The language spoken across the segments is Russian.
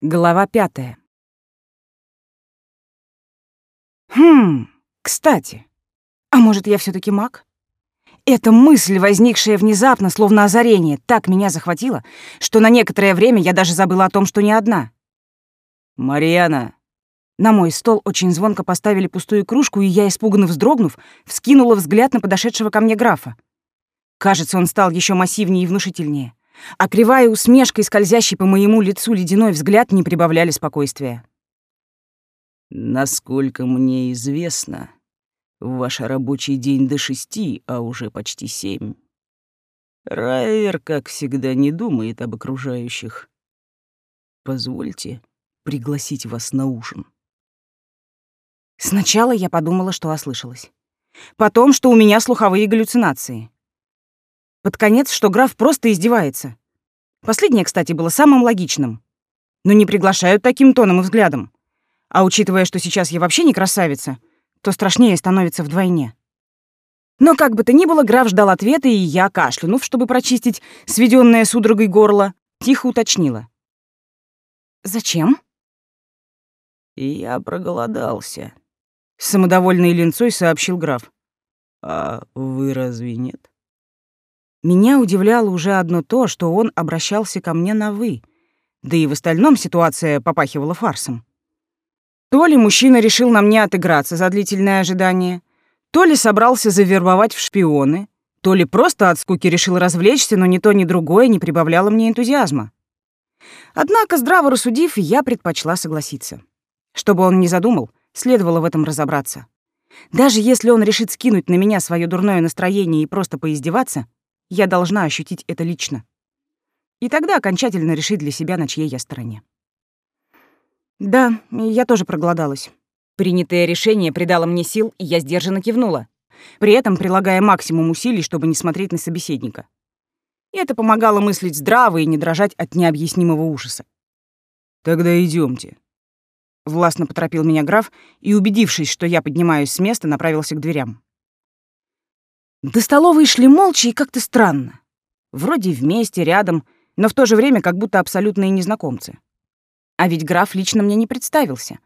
Глава пятая. Хм, кстати, а может, я все таки маг? Эта мысль, возникшая внезапно, словно озарение, так меня захватила, что на некоторое время я даже забыла о том, что не одна. «Марьяна!» На мой стол очень звонко поставили пустую кружку, и я, испуганно вздрогнув, вскинула взгляд на подошедшего ко мне графа. Кажется, он стал еще массивнее и внушительнее а кривая усмешка и скользящий по моему лицу ледяной взгляд не прибавляли спокойствия. «Насколько мне известно, ваш рабочий день до шести, а уже почти семь. Райвер, как всегда, не думает об окружающих. Позвольте пригласить вас на ужин». Сначала я подумала, что ослышалась. Потом, что у меня слуховые галлюцинации. Под конец, что граф просто издевается. Последнее, кстати, было самым логичным. Но не приглашают таким тоном и взглядом. А учитывая, что сейчас я вообще не красавица, то страшнее становится вдвойне. Но как бы то ни было, граф ждал ответа, и я, кашлянув, чтобы прочистить сведенное судорогой горло, тихо уточнила. «Зачем?» «Я проголодался», — самодовольной линцой сообщил граф. «А вы разве нет?» Меня удивляло уже одно то, что он обращался ко мне на «вы», да и в остальном ситуация попахивала фарсом. То ли мужчина решил на мне отыграться за длительное ожидание, то ли собрался завербовать в шпионы, то ли просто от скуки решил развлечься, но ни то, ни другое не прибавляло мне энтузиазма. Однако, здраво рассудив, я предпочла согласиться. Чтобы он не задумал, следовало в этом разобраться. Даже если он решит скинуть на меня свое дурное настроение и просто поиздеваться, я должна ощутить это лично. И тогда окончательно решить для себя, на чьей я стороне. Да, я тоже проголодалась. Принятое решение придало мне сил, и я сдержанно кивнула, при этом прилагая максимум усилий, чтобы не смотреть на собеседника. И это помогало мыслить здраво и не дрожать от необъяснимого ужаса. «Тогда идемте. Властно поторопил меня граф и, убедившись, что я поднимаюсь с места, направился к дверям. До столовой шли молча и как-то странно. Вроде вместе, рядом, но в то же время как будто абсолютные незнакомцы. А ведь граф лично мне не представился.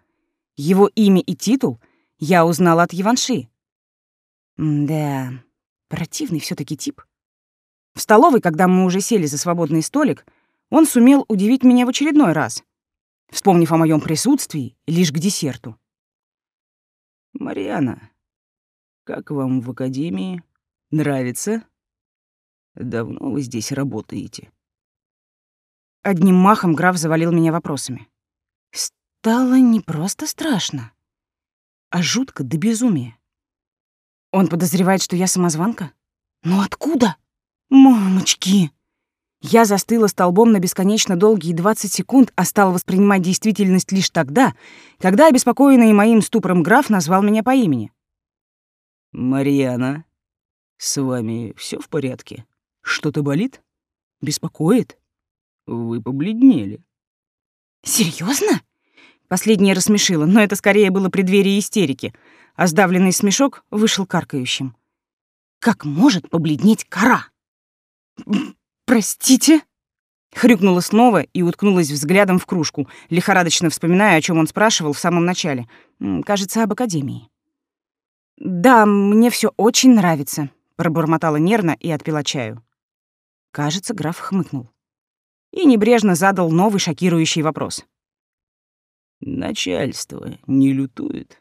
Его имя и титул я узнала от Еванши. да, противный все таки тип. В столовой, когда мы уже сели за свободный столик, он сумел удивить меня в очередной раз, вспомнив о моем присутствии лишь к десерту. «Марьяна, как вам в академии?» Нравится? Давно вы здесь работаете? Одним махом граф завалил меня вопросами. Стало не просто страшно, а жутко до безумия. Он подозревает, что я самозванка? Но откуда? Мамочки! Я застыла столбом на бесконечно долгие 20 секунд, а стала воспринимать действительность лишь тогда, когда обеспокоенный моим ступором граф назвал меня по имени. «Марьяна», «С вами все в порядке? Что-то болит? Беспокоит? Вы побледнели». Серьезно? Последнее рассмешило, но это скорее было преддверие истерики, а сдавленный смешок вышел каркающим. «Как может побледнеть кора?» «Простите?» Хрюкнула снова и уткнулась взглядом в кружку, лихорадочно вспоминая, о чем он спрашивал в самом начале. Кажется, об академии. «Да, мне все очень нравится», пробормотала нервно и отпила чаю. Кажется, граф хмыкнул. И небрежно задал новый шокирующий вопрос. «Начальство не лютует?»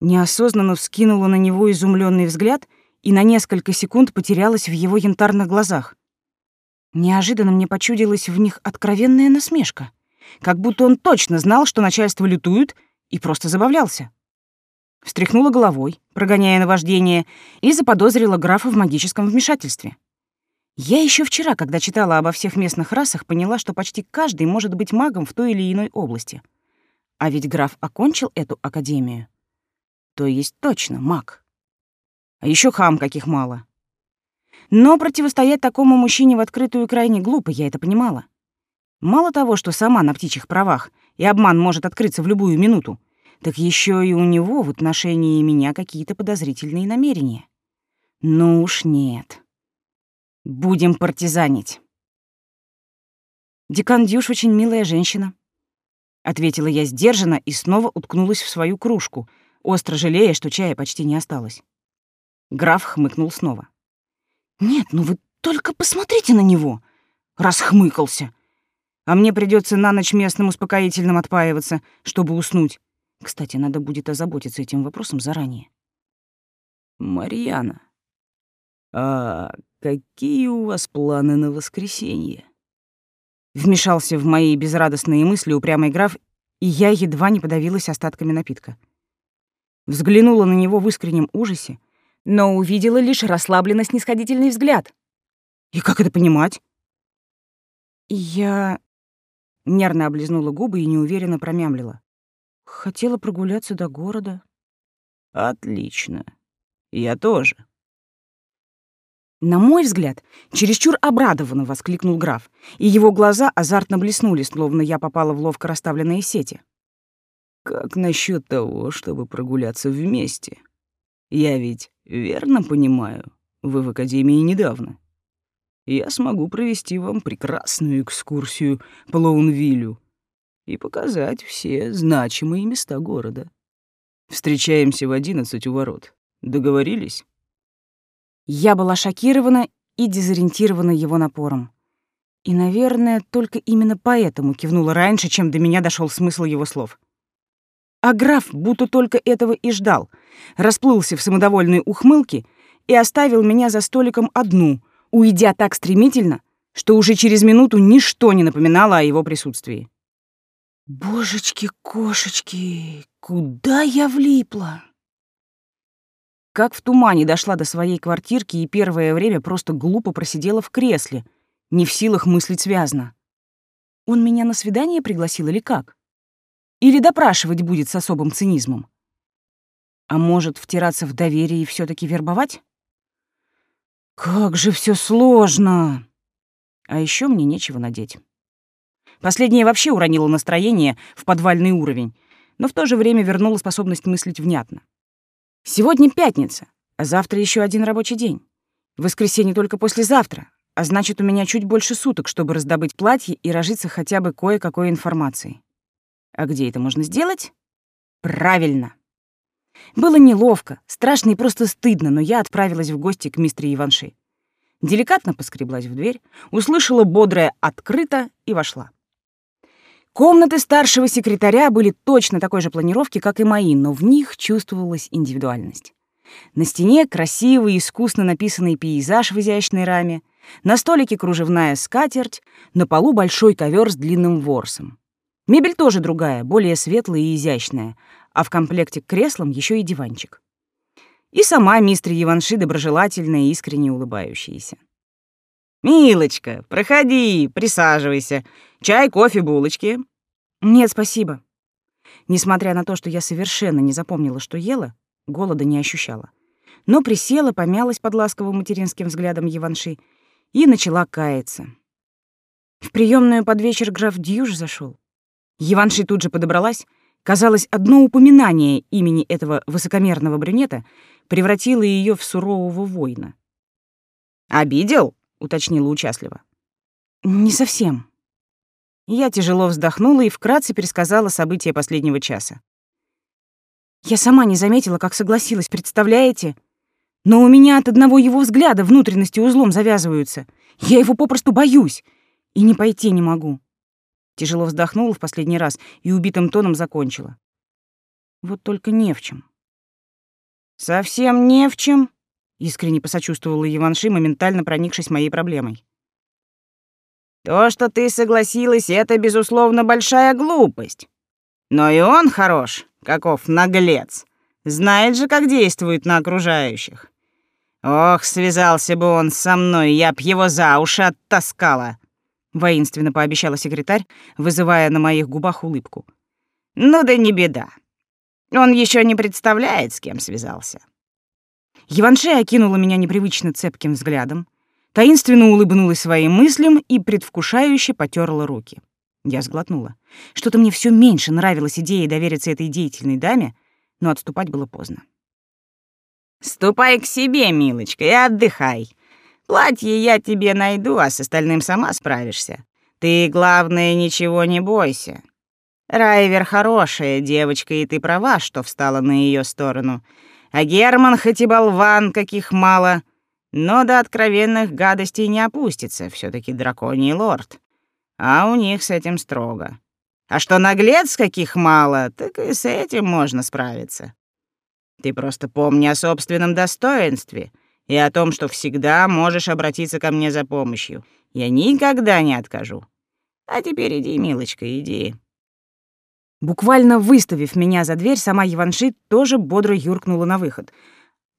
Неосознанно вскинула на него изумленный взгляд и на несколько секунд потерялась в его янтарных глазах. Неожиданно мне почудилась в них откровенная насмешка, как будто он точно знал, что начальство лютует, и просто забавлялся. Встряхнула головой, прогоняя наваждение, и заподозрила графа в магическом вмешательстве. Я еще вчера, когда читала обо всех местных расах, поняла, что почти каждый может быть магом в той или иной области. А ведь граф окончил эту академию. То есть точно маг. А еще хам каких мало. Но противостоять такому мужчине в открытую крайне глупо, я это понимала. Мало того, что сама на птичьих правах, и обман может открыться в любую минуту, так еще и у него в отношении меня какие-то подозрительные намерения. Ну уж нет. Будем партизанить. Декан Дюш очень милая женщина. — ответила я сдержанно и снова уткнулась в свою кружку, остро жалея, что чая почти не осталось. Граф хмыкнул снова. «Нет, ну вы только посмотрите на него!» Расхмыкался. А мне придется на ночь местным успокоительным отпаиваться, чтобы уснуть. Кстати, надо будет озаботиться этим вопросом заранее. «Марьяна, а какие у вас планы на воскресенье?» Вмешался в мои безрадостные мысли упрямый граф, и я едва не подавилась остатками напитка. Взглянула на него в искреннем ужасе, но увидела лишь расслабленно-снисходительный взгляд. И как это понимать? Я нервно облизнула губы и неуверенно промямлила. Хотела прогуляться до города. Отлично. Я тоже. На мой взгляд, чересчур обрадованно воскликнул граф, и его глаза азартно блеснули, словно я попала в ловко расставленные сети. Как насчет того, чтобы прогуляться вместе? Я ведь верно понимаю, вы в академии недавно. Я смогу провести вам прекрасную экскурсию по Лоунвиллю и показать все значимые места города. Встречаемся в одиннадцать у ворот. Договорились? Я была шокирована и дезориентирована его напором. И, наверное, только именно поэтому кивнула раньше, чем до меня дошел смысл его слов. А граф будто только этого и ждал, расплылся в самодовольной ухмылке и оставил меня за столиком одну, уйдя так стремительно, что уже через минуту ничто не напоминало о его присутствии. Божечки-кошечки, куда я влипла? Как в тумане дошла до своей квартирки и первое время просто глупо просидела в кресле, не в силах мыслить связно. Он меня на свидание пригласил или как? Или допрашивать будет с особым цинизмом? А может, втираться в доверие и все таки вербовать? Как же все сложно! А еще мне нечего надеть. Последнее вообще уронило настроение в подвальный уровень, но в то же время вернуло способность мыслить внятно. Сегодня пятница, а завтра еще один рабочий день. Воскресенье только послезавтра, а значит, у меня чуть больше суток, чтобы раздобыть платье и разжиться хотя бы кое-какой информацией. А где это можно сделать? Правильно. Было неловко, страшно и просто стыдно, но я отправилась в гости к мистере Иванши. Деликатно поскреблась в дверь, услышала бодрое «открыто» и вошла. Комнаты старшего секретаря были точно такой же планировки, как и мои, но в них чувствовалась индивидуальность. На стене красивый, искусно написанный пейзаж в изящной раме, на столике кружевная скатерть, на полу большой ковер с длинным ворсом. Мебель тоже другая, более светлая и изящная, а в комплекте к креслам еще и диванчик. И сама мистер Иванши доброжелательная и искренне улыбающаяся. «Милочка, проходи, присаживайся. Чай, кофе, булочки?» «Нет, спасибо». Несмотря на то, что я совершенно не запомнила, что ела, голода не ощущала. Но присела, помялась под ласковым материнским взглядом Иванши и начала каяться. В приемную под вечер граф Дьюж зашел. Иванши тут же подобралась. Казалось, одно упоминание имени этого высокомерного брюнета превратило ее в сурового воина. «Обидел?» Уточнила участливо. Не совсем. Я тяжело вздохнула и вкратце пересказала события последнего часа. Я сама не заметила, как согласилась, представляете? Но у меня от одного его взгляда внутренности узлом завязываются. Я его попросту боюсь и не пойти не могу. Тяжело вздохнула в последний раз и убитым тоном закончила. Вот только не в чем. Совсем не в чем, Искренне посочувствовала Иванши, моментально проникшись моей проблемой. То, что ты согласилась, это, безусловно, большая глупость. Но и он хорош, каков наглец. Знает же, как действует на окружающих. Ох, связался бы он со мной, я б его за уши оттаскала. Воинственно пообещала секретарь, вызывая на моих губах улыбку. Ну да не беда. Он еще не представляет, с кем связался. Еванше окинула меня непривычно цепким взглядом, таинственно улыбнулась своим мыслям и предвкушающе потерла руки. Я сглотнула. Что-то мне все меньше нравилась идея довериться этой деятельной даме, но отступать было поздно. «Ступай к себе, милочка, и отдыхай. Платье я тебе найду, а с остальным сама справишься. Ты, главное, ничего не бойся. Райвер хорошая девочка, и ты права, что встала на ее сторону. А Герман хоть и болван, каких мало, но до откровенных гадостей не опустится, все таки драконий лорд. А у них с этим строго. А что наглец каких мало, так и с этим можно справиться. Ты просто помни о собственном достоинстве и о том, что всегда можешь обратиться ко мне за помощью. Я никогда не откажу. А теперь иди, милочка, иди. Буквально выставив меня за дверь, сама Иванши тоже бодро юркнула на выход.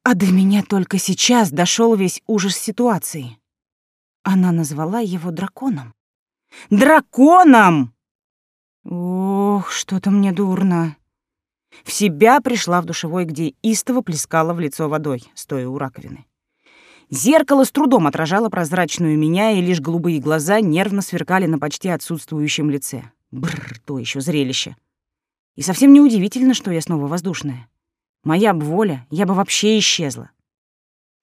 А до меня только сейчас дошел весь ужас ситуации. Она назвала его драконом. Драконом! Ох, что-то мне дурно. В себя пришла в душевой, где истово плескала в лицо водой, стоя у раковины. Зеркало с трудом отражало прозрачную меня, и лишь голубые глаза нервно сверкали на почти отсутствующем лице. Бррр, то еще зрелище. И совсем неудивительно, что я снова воздушная. Моя б воля, я бы вообще исчезла.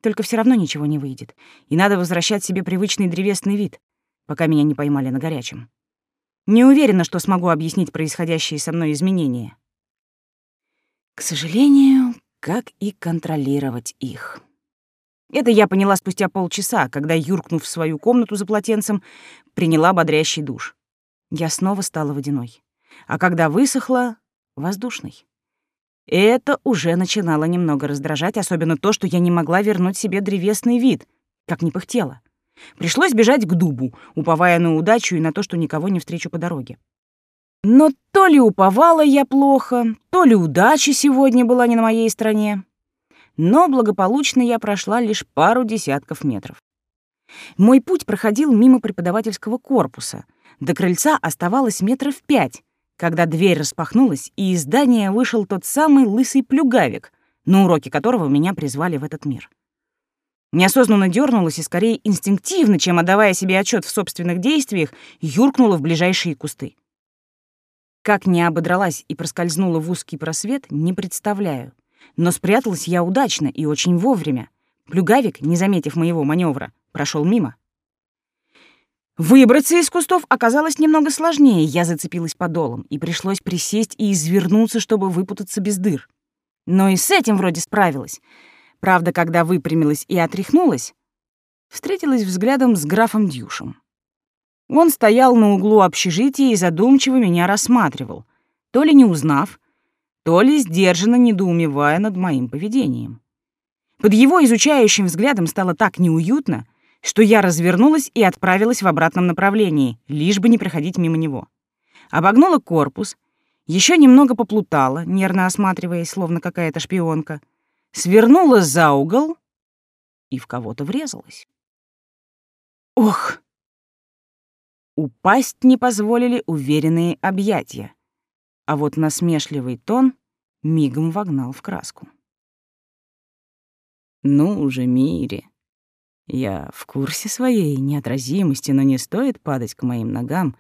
Только все равно ничего не выйдет, и надо возвращать себе привычный древесный вид, пока меня не поймали на горячем. Не уверена, что смогу объяснить происходящие со мной изменения. К сожалению, как и контролировать их. Это я поняла спустя полчаса, когда, юркнув в свою комнату за полотенцем, приняла бодрящий душ. Я снова стала водяной. А когда высохла — воздушной. Это уже начинало немного раздражать, особенно то, что я не могла вернуть себе древесный вид, как не пыхтела. Пришлось бежать к дубу, уповая на удачу и на то, что никого не встречу по дороге. Но то ли уповала я плохо, то ли удача сегодня была не на моей стороне. Но благополучно я прошла лишь пару десятков метров. Мой путь проходил мимо преподавательского корпуса. До крыльца оставалось метров пять, когда дверь распахнулась, и из здания вышел тот самый лысый плюгавик, на уроке которого меня призвали в этот мир. Неосознанно дернулась и скорее инстинктивно, чем отдавая себе отчет в собственных действиях, юркнула в ближайшие кусты. Как не ободралась и проскользнула в узкий просвет, не представляю. Но спряталась я удачно и очень вовремя. Плюгавик, не заметив моего маневра, прошел мимо. Выбраться из кустов оказалось немного сложнее. Я зацепилась подолом, и пришлось присесть и извернуться, чтобы выпутаться без дыр. Но и с этим вроде справилась — Правда, когда выпрямилась и отряхнулась, встретилась взглядом с графом Дюшем. Он стоял на углу общежития и задумчиво меня рассматривал, то ли не узнав, то ли сдержанно недоумевая над моим поведением. Под его изучающим взглядом стало так неуютно, что я развернулась и отправилась в обратном направлении, лишь бы не проходить мимо него. Обогнула корпус, еще немного поплутала, нервно осматриваясь, словно какая-то шпионка — свернула за угол и в кого-то врезалась. Ох! Упасть не позволили уверенные объятия, а вот насмешливый тон мигом вогнал в краску. «Ну уже, Мире, я в курсе своей неотразимости, но не стоит падать к моим ногам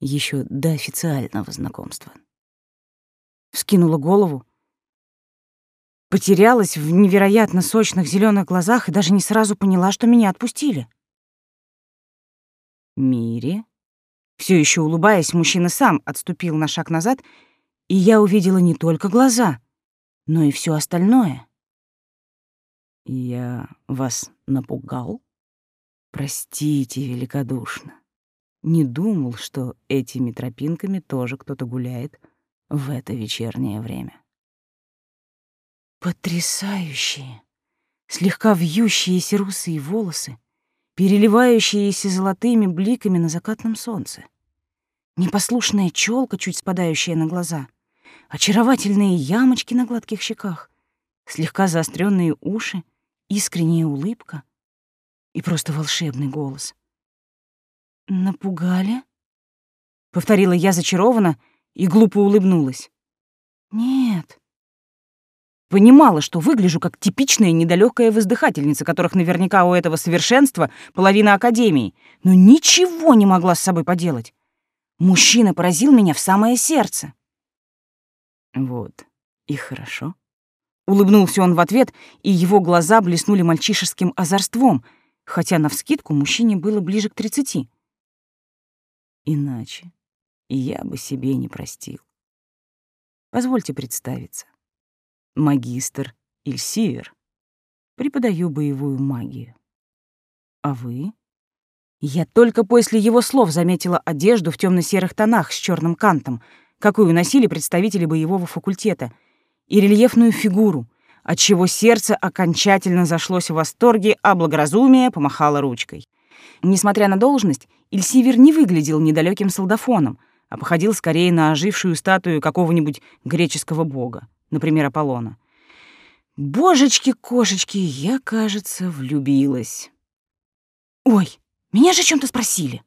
еще до официального знакомства». Скинула голову, Потерялась в невероятно сочных зеленых глазах и даже не сразу поняла, что меня отпустили. Мире? Все еще улыбаясь, мужчина сам отступил на шаг назад, и я увидела не только глаза, но и все остальное. Я вас напугал? Простите великодушно. Не думал, что этими тропинками тоже кто-то гуляет в это вечернее время. Потрясающие, слегка вьющиеся русые волосы, переливающиеся золотыми бликами на закатном солнце. Непослушная челка, чуть спадающая на глаза, очаровательные ямочки на гладких щеках, слегка заостренные уши, искренняя улыбка и просто волшебный голос. «Напугали?» — повторила я зачарованно и глупо улыбнулась. «Нет, Понимала, что выгляжу как типичная недалекая воздыхательница, которых наверняка у этого совершенства половина академии, но ничего не могла с собой поделать. Мужчина поразил меня в самое сердце. Вот, и хорошо. Улыбнулся он в ответ, и его глаза блеснули мальчишеским озорством, хотя навскидку мужчине было ближе к тридцати. Иначе я бы себе не простил. Позвольте представиться. Магистр Ильсивер. Преподаю боевую магию. А вы? Я только после его слов заметила одежду в темно серых тонах с черным кантом, какую носили представители боевого факультета, и рельефную фигуру, отчего сердце окончательно зашлось в восторге, а благоразумие помахало ручкой. Несмотря на должность, Ильсивер не выглядел недалеким солдафоном, а походил скорее на ожившую статую какого-нибудь греческого бога, например, Аполлона. Божечки-кошечки, я, кажется, влюбилась. «Ой, меня же о чем то спросили».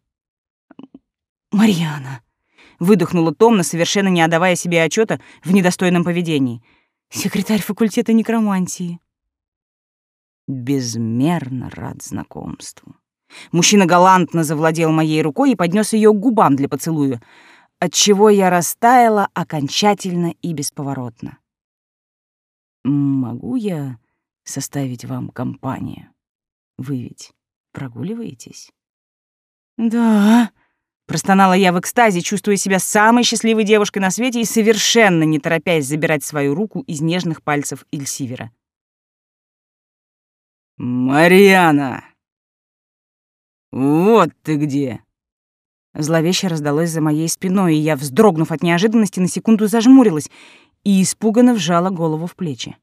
«Марьяна», — выдохнула томно, совершенно не отдавая себе отчета в недостойном поведении. «Секретарь факультета некромантии». Безмерно рад знакомству. Мужчина галантно завладел моей рукой и поднес ее к губам для поцелуя, отчего я растаяла окончательно и бесповоротно. «Могу я составить вам компанию? Вы ведь прогуливаетесь?» «Да», — простонала я в экстазе, чувствуя себя самой счастливой девушкой на свете и совершенно не торопясь забирать свою руку из нежных пальцев Ильсивера. «Мариана!» «Вот ты где!» Зловеще раздалось за моей спиной, и я, вздрогнув от неожиданности, на секунду зажмурилась и испуганно вжала голову в плечи.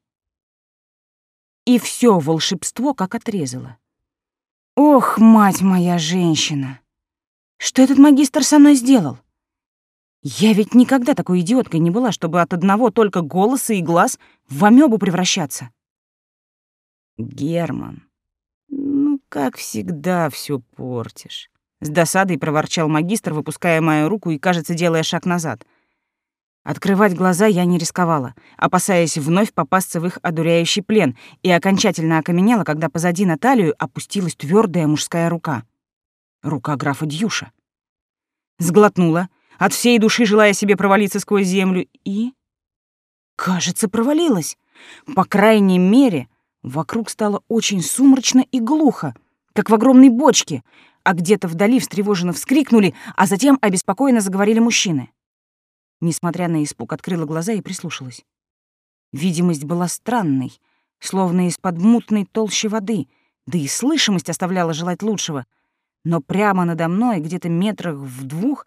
И все волшебство как отрезало. Ох, мать моя женщина! Что этот магистр со мной сделал? Я ведь никогда такой идиоткой не была, чтобы от одного только голоса и глаз в амебу превращаться. Герман, ну, как всегда, все портишь. С досадой проворчал магистр, выпуская мою руку и, кажется, делая шаг назад. Открывать глаза я не рисковала, опасаясь вновь попасться в их одуряющий плен, и окончательно окаменела, когда позади на талию опустилась твердая мужская рука. Рука графа Дьюша. Сглотнула, от всей души желая себе провалиться сквозь землю, и... Кажется, провалилась. По крайней мере, вокруг стало очень сумрачно и глухо, как в огромной бочке, а где-то вдали встревоженно вскрикнули, а затем обеспокоенно заговорили мужчины. Несмотря на испуг, открыла глаза и прислушалась. Видимость была странной, словно из-под мутной толщи воды, да и слышимость оставляла желать лучшего. Но прямо надо мной, где-то метрах в двух,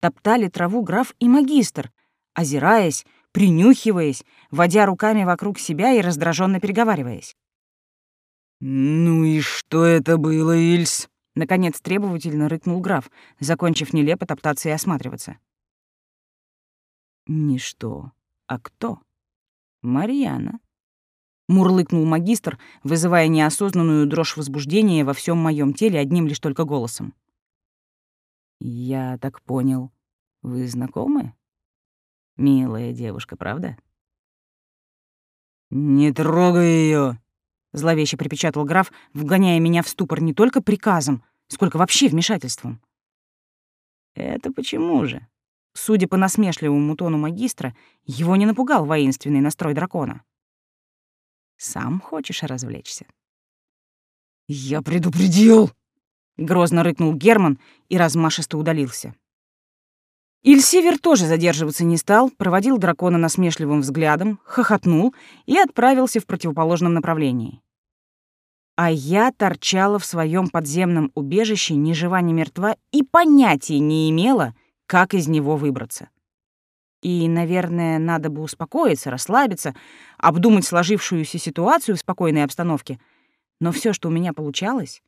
топтали траву граф и магистр, озираясь, принюхиваясь, водя руками вокруг себя и раздраженно переговариваясь. «Ну и что это было, Ильс?» Наконец требовательно рыкнул граф, закончив нелепо топтаться и осматриваться. «Не что, а кто?» «Марьяна», — мурлыкнул магистр, вызывая неосознанную дрожь возбуждения во всем моем теле одним лишь только голосом. «Я так понял, вы знакомы? Милая девушка, правда?» «Не трогай ее, зловеще припечатал граф, вгоняя меня в ступор не только приказом, сколько вообще вмешательством. Это почему же? Судя по насмешливому тону магистра, его не напугал воинственный настрой дракона. Сам хочешь развлечься? Я предупредил, грозно рыкнул Герман и размашисто удалился. Ильсивер тоже задерживаться не стал, проводил дракона насмешливым взглядом, хохотнул и отправился в противоположном направлении. А я торчала в своем подземном убежище ни жива, ни мертва и понятия не имела, как из него выбраться. И, наверное, надо бы успокоиться, расслабиться, обдумать сложившуюся ситуацию в спокойной обстановке. Но все, что у меня получалось,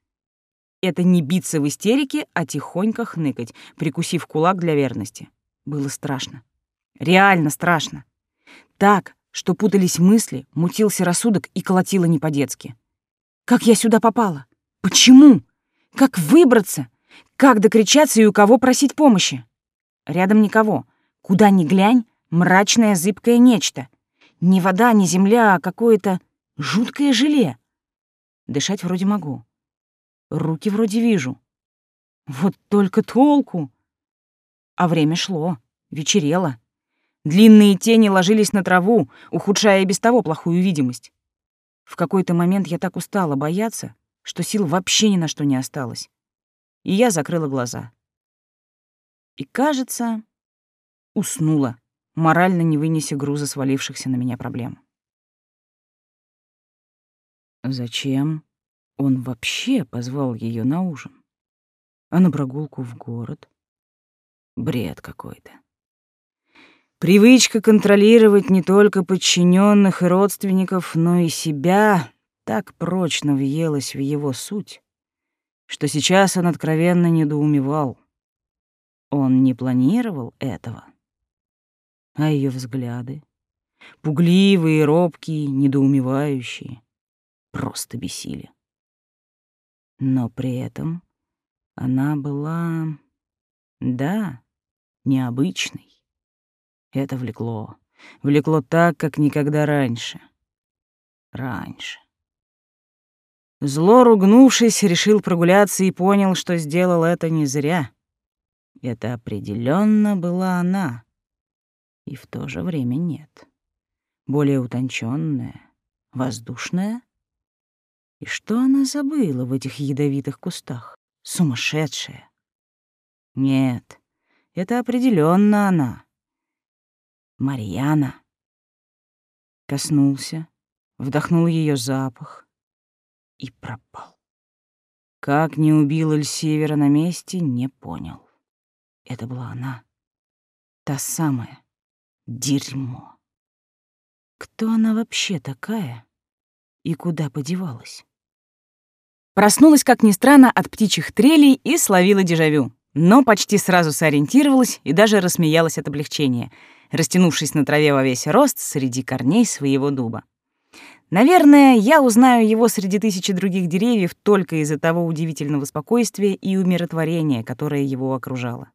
это не биться в истерике, а тихонько хныкать, прикусив кулак для верности. Было страшно. Реально страшно. Так, что путались мысли, мутился рассудок и колотило не по-детски. Как я сюда попала? Почему? Как выбраться? Как докричаться и у кого просить помощи? Рядом никого. Куда ни глянь, мрачное зыбкое нечто. Ни вода, ни земля, а какое-то жуткое желе. Дышать вроде могу. Руки вроде вижу. Вот только толку. А время шло, вечерело. Длинные тени ложились на траву, ухудшая и без того плохую видимость. В какой-то момент я так устала бояться, что сил вообще ни на что не осталось. И я закрыла глаза. И, кажется, уснула, морально не вынеся груза свалившихся на меня проблем. Зачем он вообще позвал ее на ужин? А на прогулку в город? Бред какой-то. Привычка контролировать не только подчиненных и родственников, но и себя так прочно въелась в его суть, что сейчас он откровенно недоумевал. Он не планировал этого. А ее взгляды, пугливые, робкие, недоумевающие, просто бесили. Но при этом она была, да, необычной. Это влекло. Влекло так, как никогда раньше. Раньше. Зло ругнувшись, решил прогуляться и понял, что сделал это не зря. Это определенно была она. И в то же время нет. Более утонченная, воздушная. И что она забыла в этих ядовитых кустах? Сумасшедшая. Нет, это определенно она. Марьяна. Коснулся, вдохнул ее запах и пропал. Как не убил Эльсевера на месте, не понял. Это была она. Та самая. Дерьмо. Кто она вообще такая? И куда подевалась? Проснулась, как ни странно, от птичьих трелей и словила дежавю. Но почти сразу сориентировалась и даже рассмеялась от облегчения — растянувшись на траве во весь рост среди корней своего дуба. Наверное, я узнаю его среди тысячи других деревьев только из-за того удивительного спокойствия и умиротворения, которое его окружало.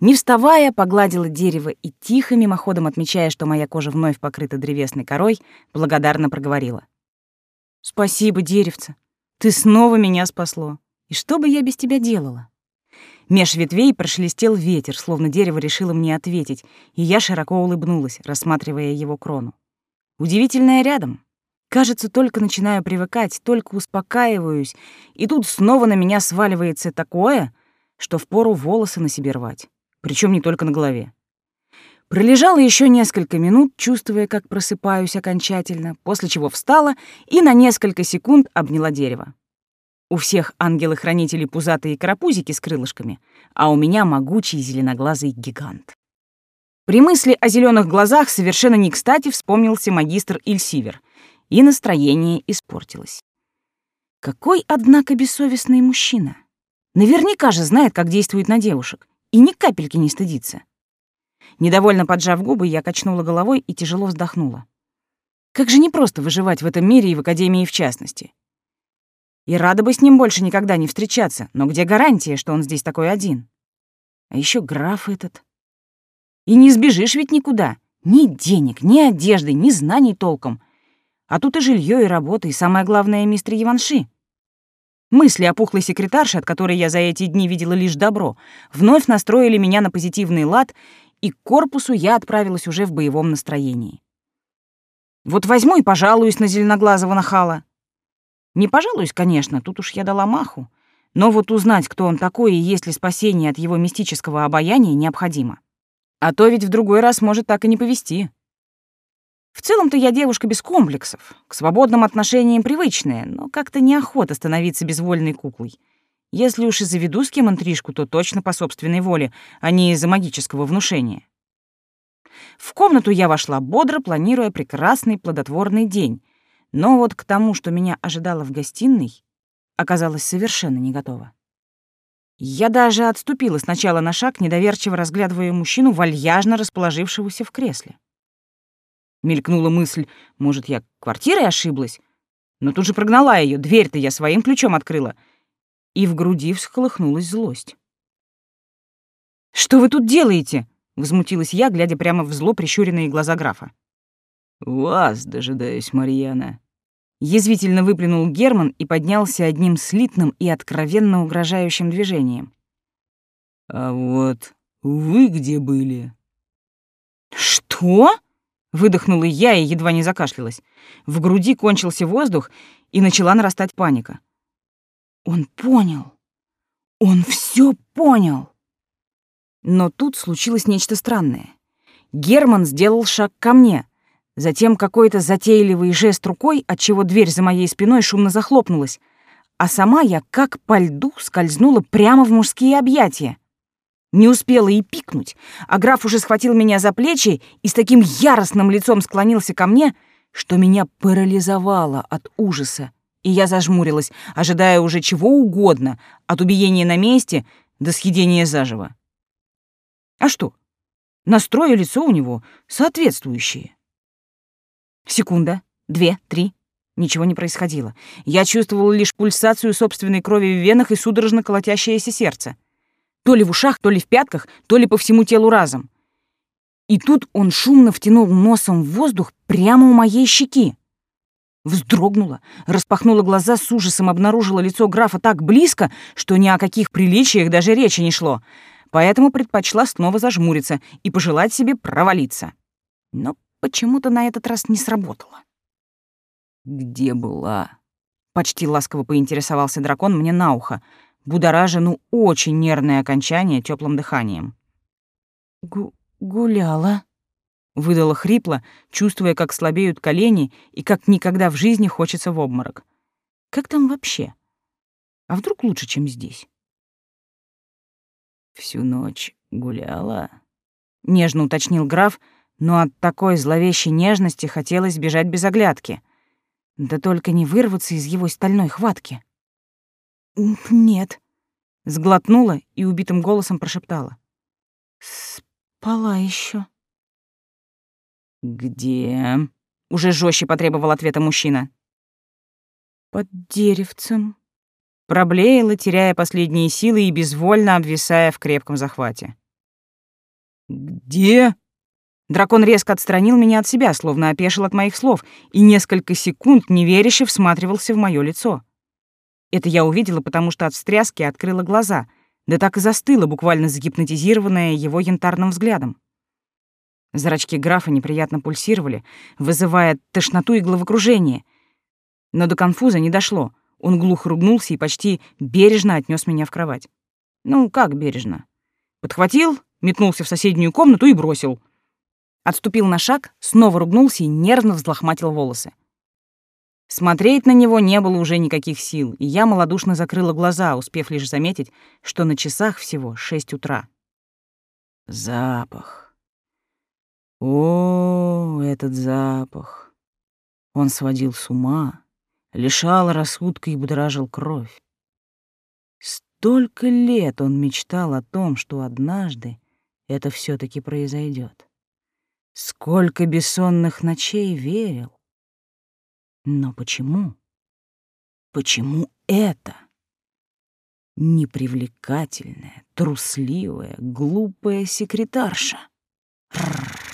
Не вставая, погладила дерево и тихо, мимоходом отмечая, что моя кожа вновь покрыта древесной корой, благодарно проговорила. «Спасибо, деревце. Ты снова меня спасло. И что бы я без тебя делала?» Меж ветвей прошелестел ветер, словно дерево решило мне ответить, и я широко улыбнулась, рассматривая его крону. Удивительное рядом. Кажется, только начинаю привыкать, только успокаиваюсь, и тут снова на меня сваливается такое, что впору волосы на себе рвать, причем не только на голове. Пролежала еще несколько минут, чувствуя, как просыпаюсь окончательно, после чего встала и на несколько секунд обняла дерево. У всех ангелы-хранители пузатые карапузики с крылышками, а у меня могучий зеленоглазый гигант. При мысли о зеленых глазах совершенно не кстати вспомнился магистр Ильсивер, и настроение испортилось. Какой, однако, бессовестный мужчина. Наверняка же знает, как действует на девушек, и ни капельки не стыдится. Недовольно поджав губы, я качнула головой и тяжело вздохнула. Как же непросто выживать в этом мире и в Академии в частности. И рада бы с ним больше никогда не встречаться, но где гарантия, что он здесь такой один? А еще граф этот. И не сбежишь ведь никуда. Ни денег, ни одежды, ни знаний толком. А тут и жилье, и работа, и самое главное — мистер Иванши. Мысли о пухлой секретарше, от которой я за эти дни видела лишь добро, вновь настроили меня на позитивный лад, и к корпусу я отправилась уже в боевом настроении. Вот возьму и пожалуюсь на зеленоглазого нахала. Не пожалуюсь, конечно, тут уж я дала маху. Но вот узнать, кто он такой и есть ли спасение от его мистического обаяния, необходимо. А то ведь в другой раз может так и не повести. В целом-то я девушка без комплексов, к свободным отношениям привычная, но как-то неохота становиться безвольной куклой. Если уж и заведу с кем интрижку, то точно по собственной воле, а не из-за магического внушения. В комнату я вошла бодро, планируя прекрасный плодотворный день, но вот к тому, что меня ожидало в гостиной, оказалось совершенно не готова. Я даже отступила сначала на шаг, недоверчиво разглядывая мужчину, вальяжно расположившегося в кресле. Мелькнула мысль, может, я квартирой ошиблась? Но тут же прогнала ее, дверь-то я своим ключом открыла. И в груди всколыхнулась злость. «Что вы тут делаете?» — возмутилась я, глядя прямо в зло прищуренные глаза графа. «Вас дожидаюсь, Марьяна». Язвительно выплюнул Герман и поднялся одним слитным и откровенно угрожающим движением. «А вот вы где были?» «Что?» — выдохнула я и едва не закашлялась. В груди кончился воздух, и начала нарастать паника. «Он понял! Он все понял!» Но тут случилось нечто странное. Герман сделал шаг ко мне, затем какой-то затейливый жест рукой, отчего дверь за моей спиной шумно захлопнулась, а сама я, как по льду, скользнула прямо в мужские объятия. Не успела и пикнуть, а граф уже схватил меня за плечи и с таким яростным лицом склонился ко мне, что меня парализовало от ужаса, и я зажмурилась, ожидая уже чего угодно, от убиения на месте до съедения заживо. А что? Настрой и лицо у него соответствующие. Секунда, две, три. Ничего не происходило. Я чувствовала лишь пульсацию собственной крови в венах и судорожно колотящееся сердце. То ли в ушах, то ли в пятках, то ли по всему телу разом. И тут он шумно втянул носом в воздух прямо у моей щеки. Вздрогнула, распахнула глаза, с ужасом обнаружила лицо графа так близко, что ни о каких приличиях даже речи не шло, поэтому предпочла снова зажмуриться и пожелать себе провалиться. Но почему-то на этот раз не сработало. «Где была?» Почти ласково поинтересовался дракон мне на ухо, будоража, ну, очень нервное окончание теплым дыханием. Гу «Гуляла», — выдала хрипло, чувствуя, как слабеют колени и как никогда в жизни хочется в обморок. «Как там вообще? А вдруг лучше, чем здесь?» «Всю ночь гуляла?» — нежно уточнил граф, но от такой зловещей нежности хотелось бежать без оглядки. Да только не вырваться из его стальной хватки. «Нет», — сглотнула и убитым голосом прошептала. «Спала еще. «Где?» — уже жестче потребовал ответа мужчина. «Под деревцем». Проблеяла, теряя последние силы и безвольно обвисая в крепком захвате. «Где?» Дракон резко отстранил меня от себя, словно опешил от моих слов, и несколько секунд неверяще всматривался в мое лицо. Это я увидела, потому что от встряски открыла глаза, да так и застыла, буквально загипнотизированная его янтарным взглядом. Зрачки графа неприятно пульсировали, вызывая тошноту и головокружение. Но до конфуза не дошло. Он глухо ругнулся и почти бережно отнес меня в кровать. Ну, как бережно? Подхватил, метнулся в соседнюю комнату и бросил — Отступил на шаг, снова ругнулся и нервно взлохматил волосы. Смотреть на него не было уже никаких сил, и я малодушно закрыла глаза, успев лишь заметить, что на часах всего шесть утра. Запах. О, этот запах. Он сводил с ума, лишал рассудка и будоражил кровь. Столько лет он мечтал о том, что однажды это все таки произойдет. Сколько бессонных ночей верил. Но почему? Почему это? Непривлекательная, трусливая, глупая секретарша. Рррр.